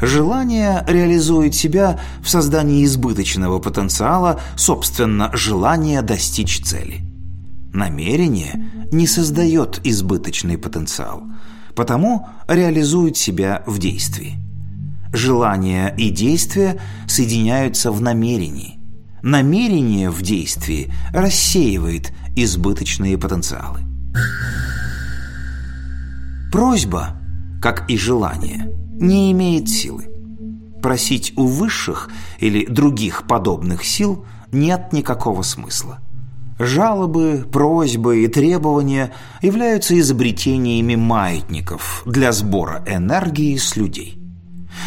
Желание реализует себя в создании избыточного потенциала, собственно, желание достичь цели. Намерение не создает избыточный потенциал, потому реализует себя в действии. Желание и действие соединяются в намерении. Намерение в действии рассеивает избыточные потенциалы. Просьба, как и желание, не имеет силы. Просить у высших или других подобных сил нет никакого смысла. Жалобы, просьбы и требования являются изобретениями маятников для сбора энергии с людей.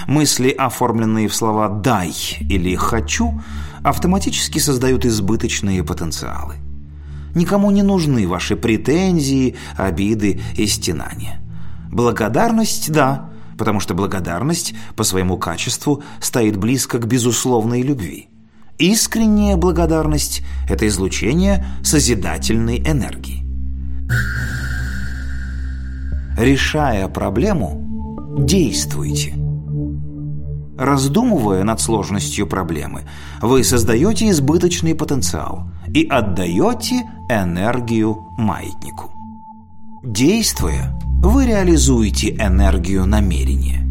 Мысли, оформленные в слова «дай» или «хочу», автоматически создают избыточные потенциалы. Никому не нужны ваши претензии, обиды и стенания. Благодарность – да, потому что благодарность по своему качеству стоит близко к безусловной любви. Искренняя благодарность – это излучение созидательной энергии. Решая проблему, действуйте. Раздумывая над сложностью проблемы, вы создаете избыточный потенциал и отдаете энергию маятнику. Действуя, вы реализуете энергию намерения.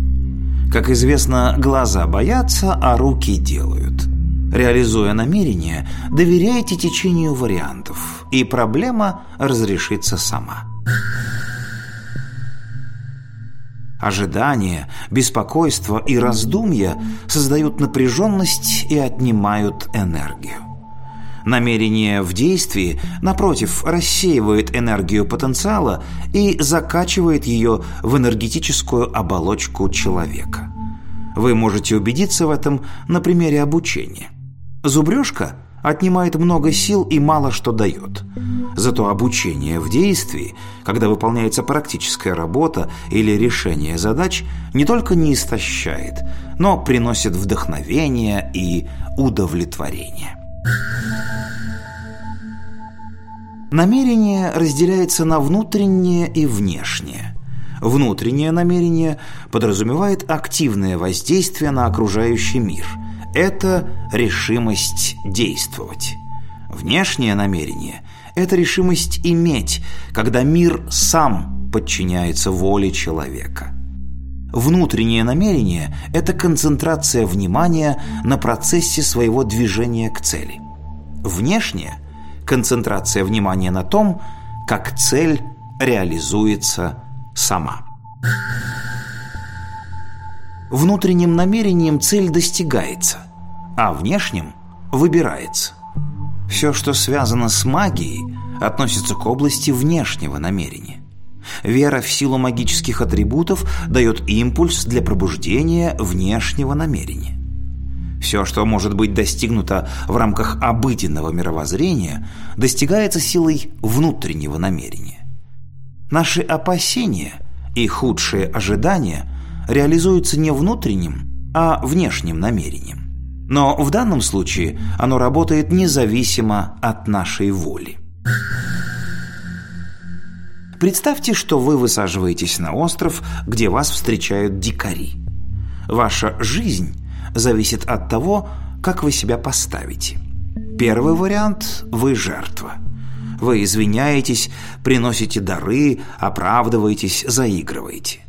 Как известно, глаза боятся, а руки делают. Реализуя намерение, доверяйте течению вариантов, и проблема разрешится сама. Ожидание, беспокойство и раздумья создают напряженность и отнимают энергию. Намерение в действии, напротив, рассеивает энергию потенциала и закачивает ее в энергетическую оболочку человека. Вы можете убедиться в этом на примере обучения. Зубрежка отнимает много сил и мало что дает. Зато обучение в действии, когда выполняется практическая работа или решение задач, не только не истощает, но приносит вдохновение и удовлетворение. Намерение разделяется на внутреннее и внешнее. Внутреннее намерение подразумевает активное воздействие на окружающий мир. Это решимость действовать. Внешнее намерение – это решимость иметь, когда мир сам подчиняется воле человека. Внутреннее намерение – это концентрация внимания на процессе своего движения к цели. Внешнее – концентрация внимания на том, как цель реализуется сама. Внутренним намерением цель достигается, а внешним выбирается. Все, что связано с магией, относится к области внешнего намерения. Вера в силу магических атрибутов дает импульс для пробуждения внешнего намерения. Все, что может быть достигнуто в рамках обыденного мировоззрения, достигается силой внутреннего намерения. Наши опасения и худшие ожидания реализуются не внутренним, а внешним намерением. Но в данном случае оно работает независимо от нашей воли. Представьте, что вы высаживаетесь на остров, где вас встречают дикари. Ваша жизнь зависит от того, как вы себя поставите. Первый вариант – вы жертва. Вы извиняетесь, приносите дары, оправдываетесь, заигрываете.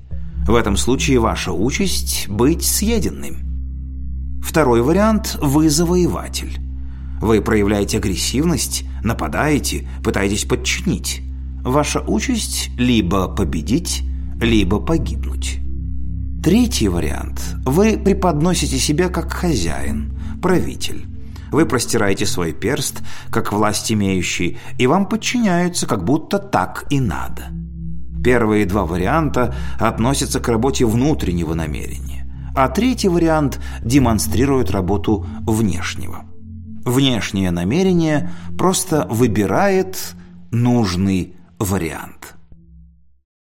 В этом случае ваша участь – быть съеденным. Второй вариант – вы завоеватель. Вы проявляете агрессивность, нападаете, пытаетесь подчинить. Ваша участь – либо победить, либо погибнуть. Третий вариант. Вы преподносите себя как хозяин, правитель. Вы простираете свой перст, как власть имеющий, и вам подчиняются, как будто так и надо. Первые два варианта относятся к работе внутреннего намерения, а третий вариант демонстрирует работу внешнего. Внешнее намерение просто выбирает нужный вариант.